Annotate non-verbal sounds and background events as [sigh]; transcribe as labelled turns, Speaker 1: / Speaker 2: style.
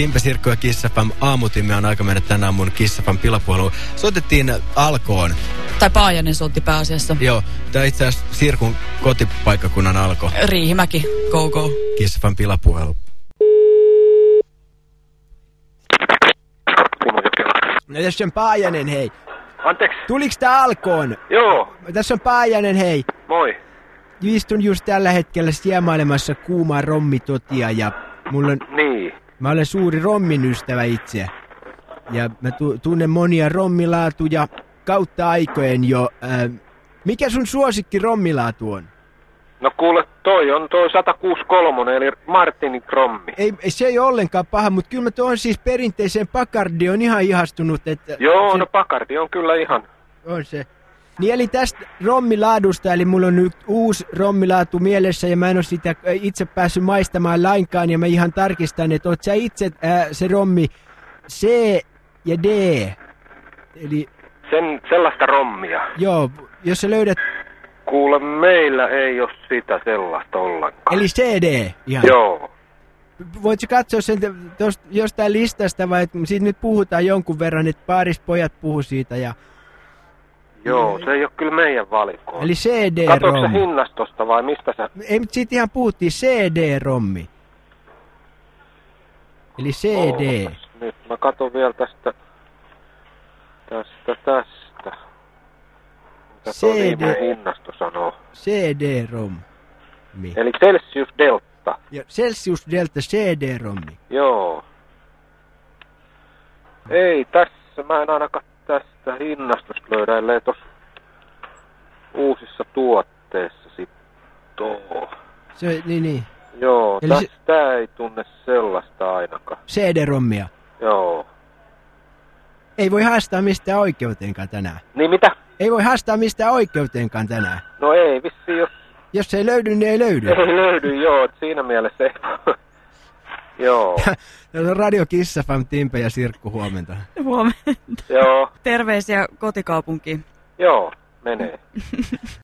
Speaker 1: Timpe Sirkko ja Kissafam aamutimme on aika mennä tänään mun Kissafam pilapuheluun. Soitettiin alkoon.
Speaker 2: Tai Paajanen soitti pääasiassa.
Speaker 1: Joo, tää itse asiassa Sirkun kotipaikkakunnan alko.
Speaker 2: Riihimäki, go go.
Speaker 1: Kissafam pilapuhelu.
Speaker 3: No tässä on Paajanen, hei.
Speaker 4: Anteeksi.
Speaker 3: Tuliks tää alkoon?
Speaker 4: Joo,
Speaker 3: Tässä on Paajanen, hei.
Speaker 4: moi.
Speaker 3: Istun just tällä hetkellä siemailemassa kuumaa rommitotia ja mulla on,
Speaker 4: Niin.
Speaker 3: Mä olen suuri rommin ystävä itse. Ja mä tu- tunnen monia rommilaatuja kautta aikojen jo. Ää, mikä sun suosikki rommilaatu on?
Speaker 4: No kuule, toi on toi 163, eli Martinin krommi.
Speaker 3: Ei, ei, se ei ole ollenkaan paha, mutta kyllä mä tuohon siis perinteiseen Pakardi on ihan ihastunut. Että
Speaker 4: Joo,
Speaker 3: se,
Speaker 4: no Pakardi on kyllä ihan.
Speaker 3: On se. Niin eli tästä rommilaadusta, eli mulla on nyt uusi rommilaatu mielessä ja mä en ole sitä äh, itse päässyt maistamaan lainkaan ja mä ihan tarkistan, että oot sä itse ää, se rommi C ja D. Eli
Speaker 4: Sen, sellaista rommia.
Speaker 3: joo, jos sä löydät,
Speaker 4: Kuule, meillä ei ole sitä sellaista ollenkaan.
Speaker 3: eli CD ihan.
Speaker 4: Joo.
Speaker 3: Voit sä katsoa sen tosta, jostain listasta vai siitä nyt puhutaan jonkun verran, että paaris pojat puhuu siitä ja
Speaker 4: Joo, se ei ole kyllä meidän valikoon.
Speaker 3: eli CD-rommi.
Speaker 4: hinnastosta vai mistä sä...
Speaker 3: Ei, mutta siitä ihan puhuttiin CD-rommi. Eli CD.
Speaker 4: Ootas Nyt mä katon vielä tästä... Tästä, tästä. Mitä
Speaker 3: CD.
Speaker 4: hinnasto sanoo?
Speaker 3: CD-rommi.
Speaker 4: Eli Celsius Delta.
Speaker 3: Ja Celsius Delta CD-rommi.
Speaker 4: Joo. Ei tässä, mä en ainakaan tästä hinnastosta löydä, ellei tos uusissa tuotteissa sitten.
Speaker 3: Se, niin, niin.
Speaker 4: Joo,
Speaker 3: Eli se-
Speaker 4: tästä ei tunne sellaista ainakaan.
Speaker 3: CD-rommia.
Speaker 4: Joo.
Speaker 3: Ei voi haastaa mistään oikeuteenkaan tänään.
Speaker 4: Niin mitä?
Speaker 3: Ei voi haastaa mistään oikeuteenkaan tänään.
Speaker 4: No ei vissi, jos
Speaker 3: Jos ei löydy, niin ei löydy.
Speaker 4: ei löydy, joo, siinä mielessä ei. [laughs] joo, [laughs]
Speaker 3: Täällä on Radio Kissa Fam, Timpe ja Sirkku huomenta.
Speaker 2: Huomenta.
Speaker 4: joo,
Speaker 2: Terveisiä kotikaupunkiin.
Speaker 4: joo, menee. [laughs]